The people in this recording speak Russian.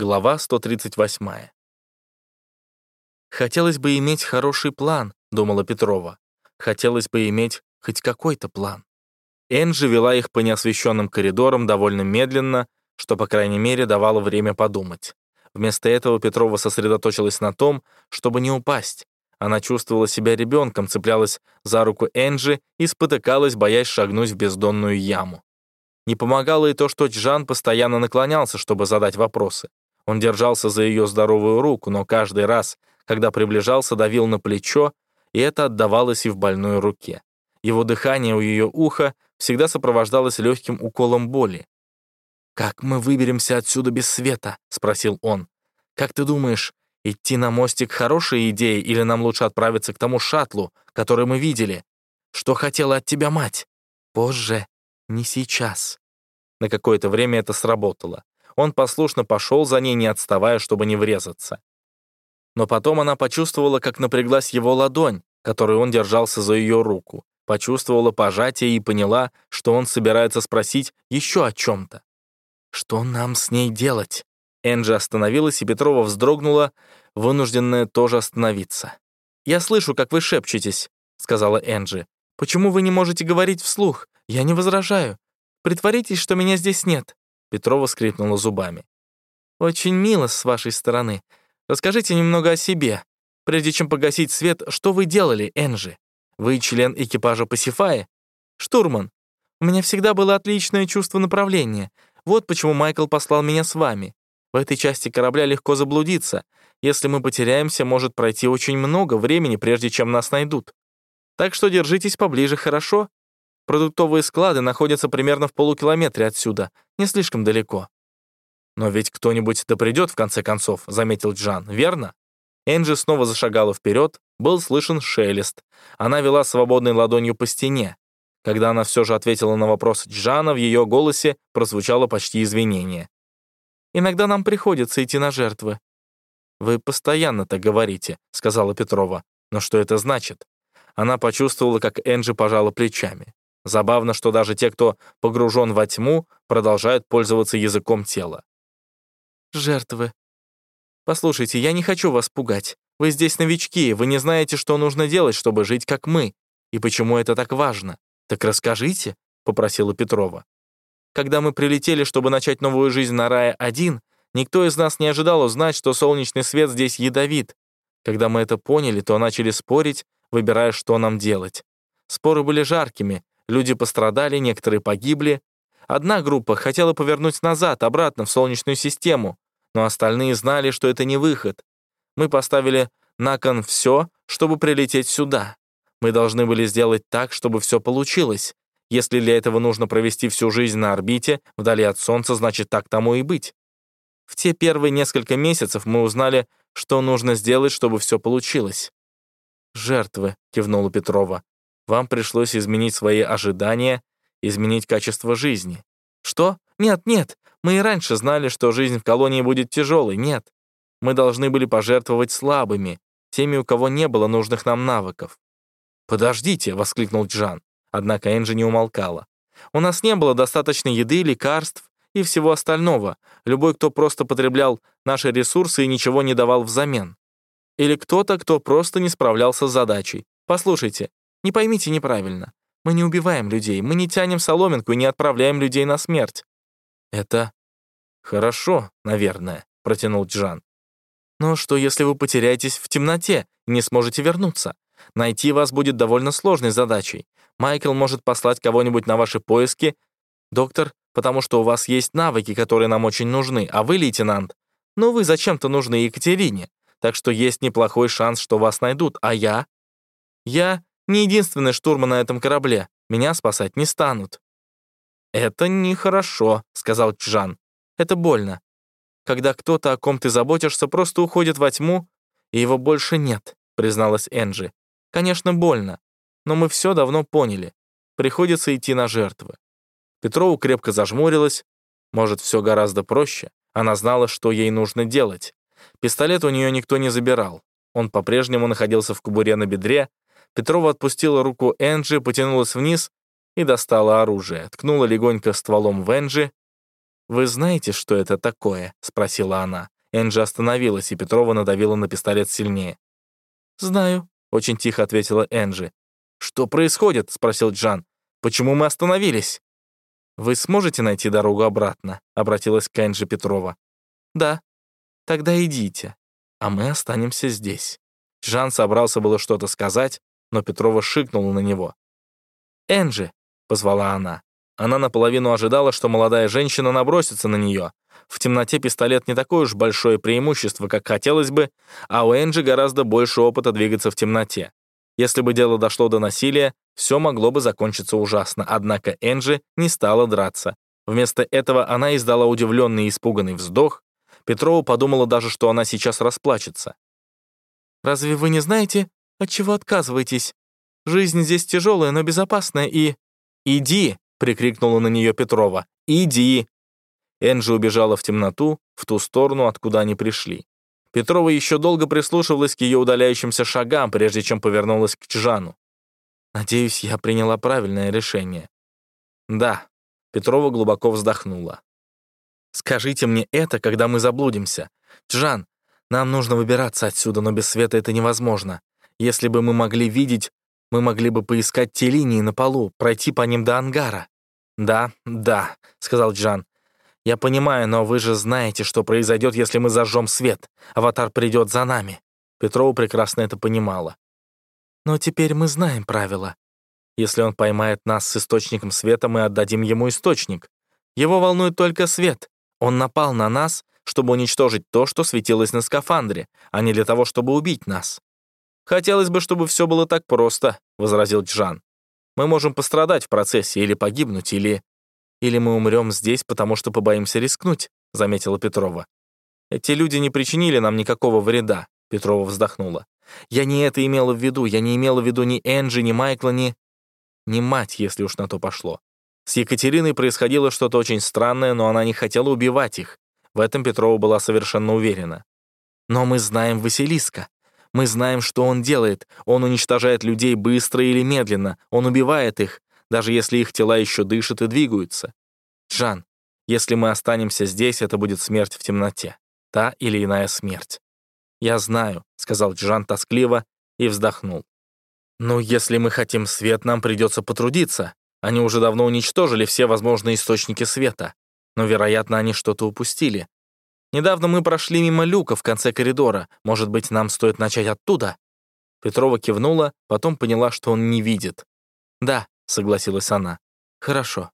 Глава 138. «Хотелось бы иметь хороший план», — думала Петрова. «Хотелось бы иметь хоть какой-то план». Энджи вела их по неосвещенным коридорам довольно медленно, что, по крайней мере, давало время подумать. Вместо этого Петрова сосредоточилась на том, чтобы не упасть. Она чувствовала себя ребенком, цеплялась за руку Энджи и спотыкалась, боясь шагнуть в бездонную яму. Не помогало и то, что Джан постоянно наклонялся, чтобы задать вопросы. Он держался за ее здоровую руку, но каждый раз, когда приближался, давил на плечо, и это отдавалось и в больной руке. Его дыхание у ее уха всегда сопровождалось легким уколом боли. «Как мы выберемся отсюда без света?» — спросил он. «Как ты думаешь, идти на мостик — хорошая идея, или нам лучше отправиться к тому шаттлу, который мы видели? Что хотела от тебя мать? Позже, не сейчас». На какое-то время это сработало. Он послушно пошел за ней, не отставая, чтобы не врезаться. Но потом она почувствовала, как напряглась его ладонь, которой он держался за ее руку, почувствовала пожатие и поняла, что он собирается спросить еще о чем-то. «Что нам с ней делать?» Энджи остановилась, и Петрова вздрогнула, вынужденная тоже остановиться. «Я слышу, как вы шепчетесь», — сказала Энджи. «Почему вы не можете говорить вслух? Я не возражаю. Притворитесь, что меня здесь нет». Петрова скрипнула зубами. «Очень мило с вашей стороны. Расскажите немного о себе. Прежде чем погасить свет, что вы делали, Энджи? Вы член экипажа Пасифая? Штурман. У меня всегда было отличное чувство направления. Вот почему Майкл послал меня с вами. В этой части корабля легко заблудиться. Если мы потеряемся, может пройти очень много времени, прежде чем нас найдут. Так что держитесь поближе, хорошо? Продуктовые склады находятся примерно в полукилометре отсюда, не слишком далеко. «Но ведь кто-нибудь да придет, в конце концов», — заметил Джан, верно? Энджи снова зашагала вперед, был слышен шелест. Она вела свободной ладонью по стене. Когда она все же ответила на вопрос Джана, в ее голосе прозвучало почти извинение. «Иногда нам приходится идти на жертвы». «Вы постоянно так говорите», — сказала Петрова. «Но что это значит?» Она почувствовала, как Энджи пожала плечами. Забавно, что даже те, кто погружен во тьму, продолжают пользоваться языком тела. «Жертвы. Послушайте, я не хочу вас пугать. Вы здесь новички, вы не знаете, что нужно делать, чтобы жить как мы. И почему это так важно? Так расскажите», — попросила Петрова. «Когда мы прилетели, чтобы начать новую жизнь на Рае-1, никто из нас не ожидал узнать, что солнечный свет здесь ядовит. Когда мы это поняли, то начали спорить, выбирая, что нам делать. Споры были жаркими, Люди пострадали, некоторые погибли. Одна группа хотела повернуть назад, обратно в Солнечную систему, но остальные знали, что это не выход. Мы поставили на кон все, чтобы прилететь сюда. Мы должны были сделать так, чтобы все получилось. Если для этого нужно провести всю жизнь на орбите, вдали от Солнца, значит, так тому и быть. В те первые несколько месяцев мы узнали, что нужно сделать, чтобы все получилось. «Жертвы», — кивнула Петрова. Вам пришлось изменить свои ожидания, изменить качество жизни. Что? Нет, нет, мы и раньше знали, что жизнь в колонии будет тяжелой, нет. Мы должны были пожертвовать слабыми, теми, у кого не было нужных нам навыков. «Подождите!» — воскликнул Джан. Однако Энджи не умолкала. «У нас не было достаточно еды, лекарств и всего остального. Любой, кто просто потреблял наши ресурсы и ничего не давал взамен. Или кто-то, кто просто не справлялся с задачей. Послушайте, не поймите неправильно. Мы не убиваем людей, мы не тянем соломинку и не отправляем людей на смерть». «Это хорошо, наверное», — протянул Джан. «Но что, если вы потеряетесь в темноте и не сможете вернуться? Найти вас будет довольно сложной задачей. Майкл может послать кого-нибудь на ваши поиски. Доктор, потому что у вас есть навыки, которые нам очень нужны, а вы, лейтенант, ну вы зачем-то нужны Екатерине, так что есть неплохой шанс, что вас найдут, а я? Я не единственный штурман на этом корабле. Меня спасать не станут». «Это нехорошо», — сказал Чжан. «Это больно. Когда кто-то, о ком ты заботишься, просто уходит во тьму, и его больше нет», — призналась Энджи. «Конечно, больно, но мы все давно поняли. Приходится идти на жертвы». Петрову крепко зажмурилась. Может, все гораздо проще. Она знала, что ей нужно делать. Пистолет у нее никто не забирал. Он по-прежнему находился в кобуре на бедре, Петрова отпустила руку Энджи, потянулась вниз и достала оружие, ткнула легонько стволом в Энджи. «Вы знаете, что это такое?» — спросила она. Энджи остановилась, и Петрова надавила на пистолет сильнее. «Знаю», — очень тихо ответила Энджи. «Что происходит?» — спросил Джан. «Почему мы остановились?» «Вы сможете найти дорогу обратно?» — обратилась к Энджи Петрова. «Да». «Тогда идите, а мы останемся здесь». Жан собрался было что-то сказать, но Петрова шикнула на него. «Энджи!» — позвала она. Она наполовину ожидала, что молодая женщина набросится на нее. В темноте пистолет не такое уж большое преимущество, как хотелось бы, а у Энджи гораздо больше опыта двигаться в темноте. Если бы дело дошло до насилия, все могло бы закончиться ужасно, однако Энджи не стала драться. Вместо этого она издала удивленный и испуганный вздох. Петрова подумала даже, что она сейчас расплачется. «Разве вы не знаете, от чего отказываетесь? Жизнь здесь тяжелая, но безопасная и...» «Иди!» — прикрикнула на нее Петрова. «Иди!» Энджи убежала в темноту, в ту сторону, откуда они пришли. Петрова еще долго прислушивалась к ее удаляющимся шагам, прежде чем повернулась к Чжану. «Надеюсь, я приняла правильное решение». «Да», — Петрова глубоко вздохнула. «Скажите мне это, когда мы заблудимся. Чжан, нам нужно выбираться отсюда, но без света это невозможно. Если бы мы могли видеть, мы могли бы поискать те линии на полу, пройти по ним до ангара». «Да, да», — сказал Джан. «Я понимаю, но вы же знаете, что произойдет, если мы зажжем свет. Аватар придет за нами». Петрова прекрасно это понимала. «Но теперь мы знаем правила. Если он поймает нас с источником света, мы отдадим ему источник. Его волнует только свет. Он напал на нас, чтобы уничтожить то, что светилось на скафандре, а не для того, чтобы убить нас. «Хотелось бы, чтобы все было так просто», — возразил Джан. «Мы можем пострадать в процессе или погибнуть, или...» «Или мы умрем здесь, потому что побоимся рискнуть», — заметила Петрова. «Эти люди не причинили нам никакого вреда», — Петрова вздохнула. «Я не это имела в виду. Я не имела в виду ни Энджи, ни Майкла, ни... ни мать, если уж на то пошло. С Екатериной происходило что-то очень странное, но она не хотела убивать их. В этом Петрова была совершенно уверена. Но мы знаем Василиска. Мы знаем, что он делает. Он уничтожает людей быстро или медленно. Он убивает их, даже если их тела еще дышат и двигаются. Джан, если мы останемся здесь, это будет смерть в темноте. Та или иная смерть. «Я знаю», — сказал Джан тоскливо и вздохнул. «Ну, если мы хотим свет, нам придется потрудиться. Они уже давно уничтожили все возможные источники света. Но, вероятно, они что-то упустили. Недавно мы прошли мимо люка в конце коридора. Может быть, нам стоит начать оттуда?» Петрова кивнула, потом поняла, что он не видит. «Да», — согласилась она. «Хорошо».